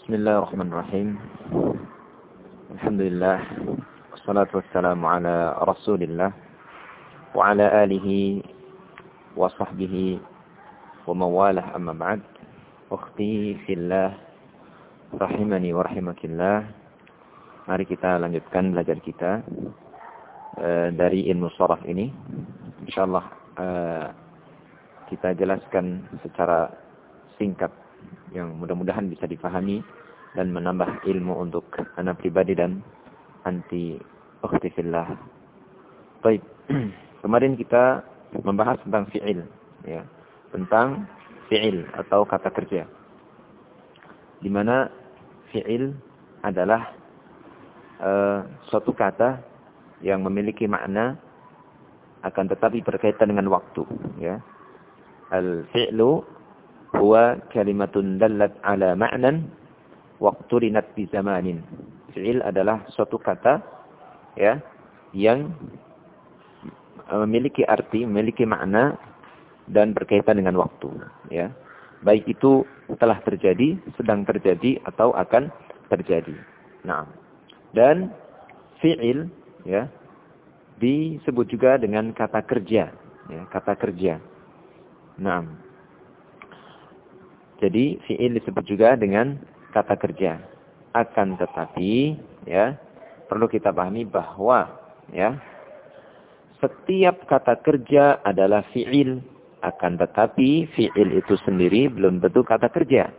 بسم الله الرحمن الرحيم الحمد لله والصلاة والسلام على رسول الله وعلى آله وصحبه ومن والاه أما بعد أختي في الله rahimani wa rahimakillah mari kita lanjutkan belajar kita uh, dari ilmu sharaf ini insyaallah uh, kita jelaskan secara singkat yang mudah-mudahan bisa dipahami dan menambah ilmu untuk anak pribadi dan anti ukhtifillah. Baik, kemarin kita membahas tentang fi'il, ya, tentang fi'il atau kata kerja. Di mana fi'il adalah uh, suatu kata yang memiliki makna akan tetapi berkaitan dengan waktu, ya. Al-fi'lu huwa kalimatun dallat ala ma'nan waqturinat bi zamanin. Fi'il adalah suatu kata ya yang memiliki arti, memiliki makna dan berkaitan dengan waktu ya. Baik itu telah terjadi, sedang terjadi atau akan terjadi. Nah, dan fi'il ya disebut juga dengan kata kerja ya, kata kerja. Nah, jadi fi'il disebut juga dengan kata kerja. Akan tetapi ya perlu kita pahami bahwa ya setiap kata kerja adalah fi'il akan tetapi fi'il itu sendiri belum tentu kata kerja.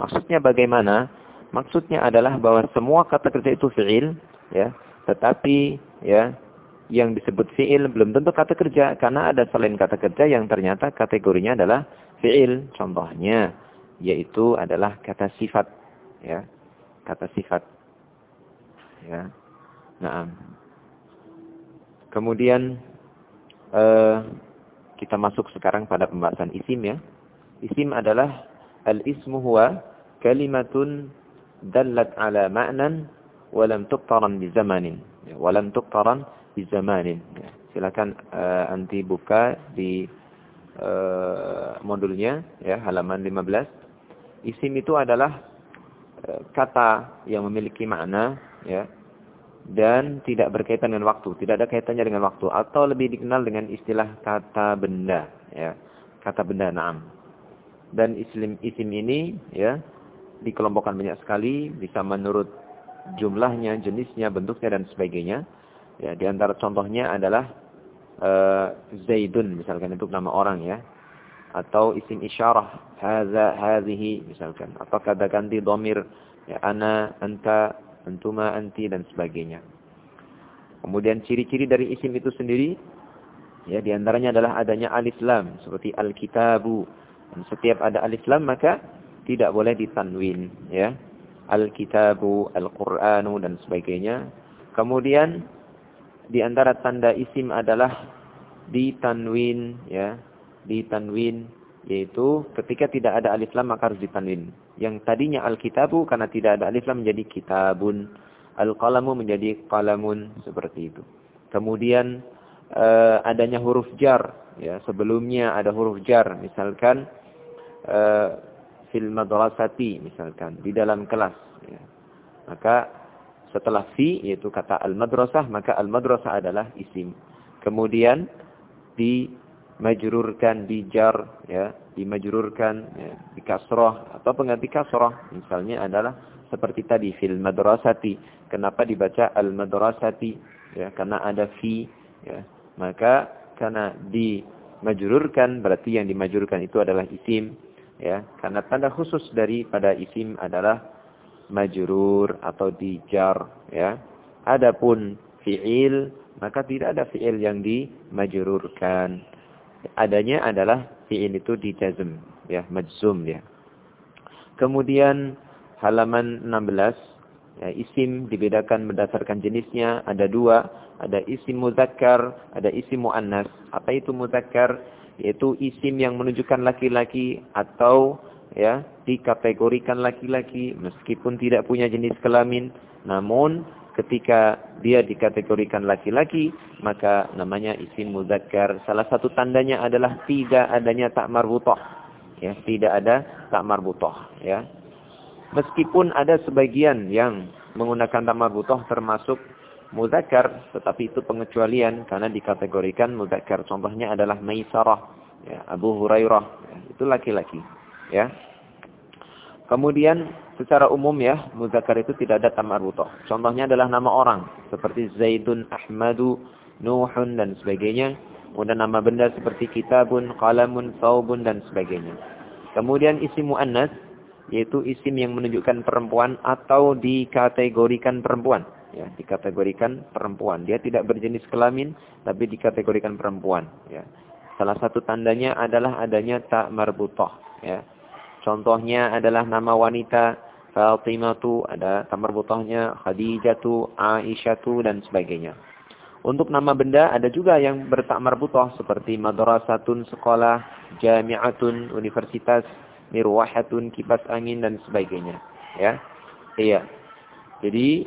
Maksudnya bagaimana? Maksudnya adalah bahwa semua kata kerja itu fi'il ya, tetapi ya yang disebut fi'il belum tentu kata kerja karena ada selain kata kerja yang ternyata kategorinya adalah fi'il. Contohnya yaitu adalah kata sifat ya. Kata sifat. Ya. Nah kemudian uh, kita masuk sekarang pada pembahasan isim ya. Isim adalah al ismu huwa kalimatun dallat ala ma'nan walam tuqtaran bi zamanin. Ya, walam tuqtaran bi zamanin. Ya. silakan uh, anti buka di uh, modulnya ya halaman 15 Isim itu adalah e, kata yang memiliki makna ya dan tidak berkaitan dengan waktu, tidak ada kaitannya dengan waktu atau lebih dikenal dengan istilah kata benda ya. Kata benda na'am. Dan isim isim ini ya dikelompokkan banyak sekali, bisa menurut jumlahnya, jenisnya, bentuknya dan sebagainya. Ya, di antara contohnya adalah uh, Zaidun misalkan untuk nama orang ya atau isim isyarah hadza hadhihi misalkan. Atau kata ganti dhamir ya ana anta antuma anti dan sebagainya. Kemudian ciri-ciri dari isim itu sendiri ya di antaranya adalah adanya alif lam seperti alkitabu. Dan setiap ada alif lam maka tidak boleh ditanwin ya. Alkitabu alquranu dan sebagainya. Kemudian di antara tanda isim adalah ditanwin ya ditanwin yaitu ketika tidak ada alif lam maka harus ditanwin. Yang tadinya al-kitabu karena tidak ada alif lam menjadi kitabun, al-qalamu menjadi qalamun seperti itu. Kemudian uh, adanya huruf jar ya, sebelumnya ada huruf jar misalkan uh, fil madrasati misalkan di dalam kelas ya. Maka setelah fi yaitu kata al-madrasah maka al-madrasah adalah isim. Kemudian di majrurkan dijar ya dimajrurkan ya, di kasroh atau pengganti kasroh misalnya adalah seperti tadi fil madrasati. Kenapa dibaca al madrasati? Ya karena ada fi ya. Maka karena dimajrurkan berarti yang dimajrurkan itu adalah isim ya. Karena tanda khusus dari pada isim adalah majrur atau dijar ya. Adapun fiil maka tidak ada fiil yang dimajrurkan adanya adalah fi'il itu di jazm ya majzum ya. Kemudian halaman 16 ya, isim dibedakan berdasarkan jenisnya ada dua ada isim muzakkar ada isim muannas. Apa itu muzakkar? Yaitu isim yang menunjukkan laki-laki atau ya dikategorikan laki-laki meskipun tidak punya jenis kelamin. Namun ketika dia dikategorikan laki-laki, maka namanya isim muzakkar. Salah satu tandanya adalah tidak adanya tak marbutah. Ya, tidak ada tak marbutah, ya. Meskipun ada sebagian yang menggunakan tak marbutoh termasuk muzakkar, tetapi itu pengecualian karena dikategorikan muzakkar. Contohnya adalah Maisarah, ya, Abu Hurairah, ya, itu laki-laki, ya. Kemudian secara umum ya, muzakkar itu tidak ada tamar butoh. Contohnya adalah nama orang seperti Zaidun, Ahmadu, Nuhun dan sebagainya. Kemudian nama benda seperti kitabun, qalamun, saubun dan sebagainya. Kemudian isim muannas yaitu isim yang menunjukkan perempuan atau dikategorikan perempuan. Ya, dikategorikan perempuan. Dia tidak berjenis kelamin tapi dikategorikan perempuan, ya. Salah satu tandanya adalah adanya tak marbutoh, ya. Contohnya adalah nama wanita Fatimatu, ada tamar butohnya Khadijatu, Aisyatu, dan sebagainya. Untuk nama benda ada juga yang bertakmar butoh seperti madrasatun sekolah, jami'atun universitas, mirwahatun kipas angin dan sebagainya. Ya, iya. Jadi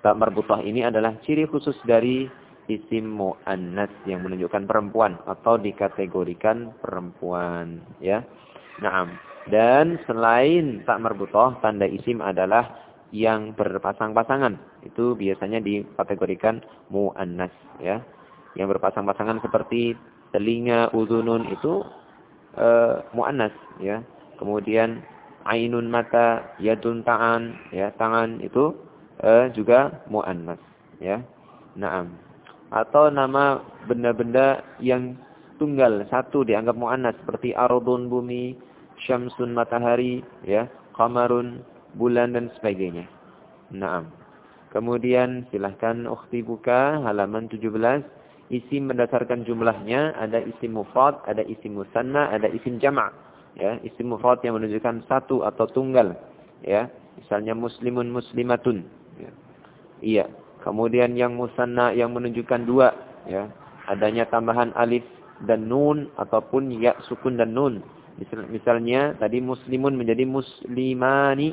takmar butoh ini adalah ciri khusus dari isim muannas yang menunjukkan perempuan atau dikategorikan perempuan. Ya, Naam. Dan selain tak merbutoh, tanda isim adalah yang berpasang-pasangan. Itu biasanya dikategorikan mu'annas. Ya. Yang berpasang-pasangan seperti telinga, udunun itu uh, mu'annas. Ya. Kemudian ainun mata, yadun ta'an. Ya. Tangan itu uh, juga mu'annas. Ya. Naam. Atau nama benda-benda yang tunggal, satu dianggap mu'annas. Seperti ardun bumi, syamsun matahari, ya, kamarun bulan dan sebagainya. Naam. Kemudian silahkan ukhti buka halaman 17. Isim berdasarkan jumlahnya ada isim mufrad, ada isim musanna, ada isim jama'. Ya, isim mufrad yang menunjukkan satu atau tunggal. Ya, misalnya muslimun muslimatun. Ya. Iya. Kemudian yang musanna yang menunjukkan dua, ya. Adanya tambahan alif dan nun ataupun ya sukun dan nun misalnya tadi muslimun menjadi muslimani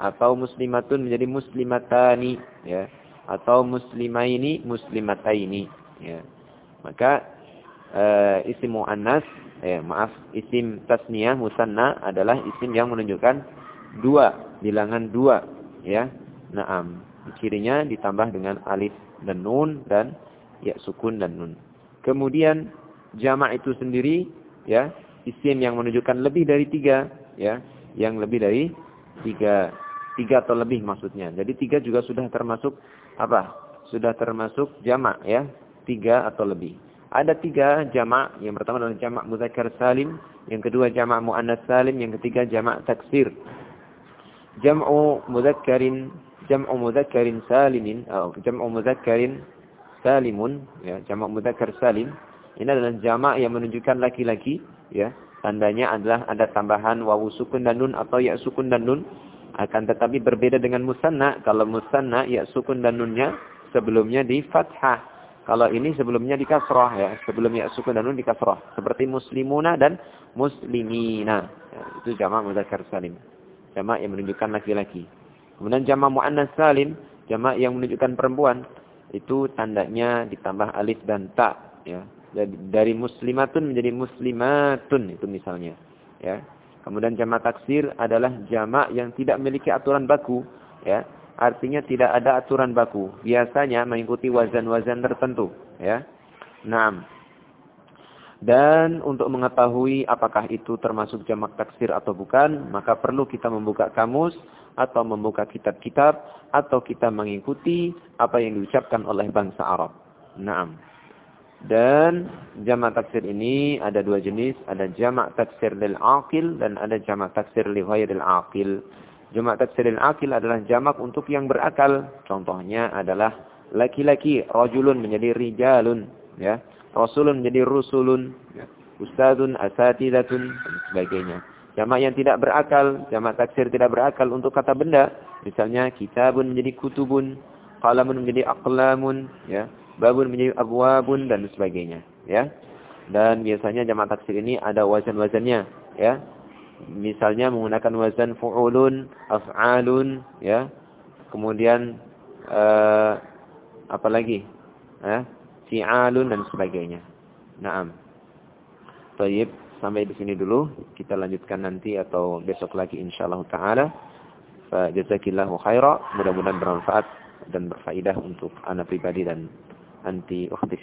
atau muslimatun menjadi muslimatani ya. Atau muslimaini muslimataini ya. Maka uh, isim muannas eh maaf isim tasniyah musanna adalah isim yang menunjukkan dua bilangan dua ya. Naam. Cirinya ditambah dengan alif dan nun dan ya sukun dan nun. Kemudian jamak itu sendiri ya isim yang menunjukkan lebih dari tiga, ya, yang lebih dari tiga, tiga atau lebih maksudnya. Jadi tiga juga sudah termasuk apa? Sudah termasuk jamak, ya, tiga atau lebih. Ada tiga jamak. Yang pertama adalah jamak muzakkar salim, yang kedua jamak muannas salim, yang ketiga jamak taksir. Jam'u mudzakkarin jam'u mudzakkarin salimin atau jam'u mudzakkarin salimun ya jamak mudzakkar salim ini adalah jamak yang menunjukkan laki-laki ya tandanya adalah ada tambahan wawu sukun dan nun atau ya sukun dan nun. Akan tetapi berbeda dengan musanna. Kalau musanna ya sukun dan nunnya sebelumnya di fathah. Kalau ini sebelumnya di kasrah ya. Sebelumnya ya sukun dan nun di kasrah. Seperti muslimuna dan muslimina. Ya, itu jamak mudzakkar salim. Jamak yang menunjukkan laki-laki. Kemudian jamak muannas salim jamak yang menunjukkan perempuan. Itu tandanya ditambah alif dan ta ya dari muslimatun menjadi muslimatun itu misalnya. Ya. Kemudian jamak taksir adalah jamak yang tidak memiliki aturan baku. Ya. Artinya tidak ada aturan baku. Biasanya mengikuti wazan-wazan tertentu. Ya. Enam dan untuk mengetahui apakah itu termasuk jamak taksir atau bukan, maka perlu kita membuka kamus atau membuka kitab-kitab atau kita mengikuti apa yang diucapkan oleh bangsa Arab. Naam. Dan jamak taksir ini ada dua jenis, ada jamak taksir lil aqil dan ada jamak taksir li ghairil aqil. Jamak taksir lil aqil adalah jamak untuk yang berakal. Contohnya adalah laki-laki, rajulun menjadi rijalun, ya. Rasulun menjadi rusulun, ya. Ustadun, asatidatun dan sebagainya. Jamak yang tidak berakal, jamak taksir tidak berakal untuk kata benda, misalnya kitabun menjadi kutubun, qalamun menjadi aqlamun, ya. Babun menjadi abwabun dan sebagainya ya. Dan biasanya jamak taksir ini ada wazan-wazannya ya. Misalnya menggunakan wazan fu'ulun af'alun ya. Kemudian uh, apa lagi? Ya fi'alun dan sebagainya. Na'am. Tayyib sampai di sini dulu. Kita lanjutkan nanti atau besok lagi insyaallah taala. Fajazakillahu khaira. Mudah-mudahan bermanfaat dan berfaedah untuk anak pribadi dan anti ukhti.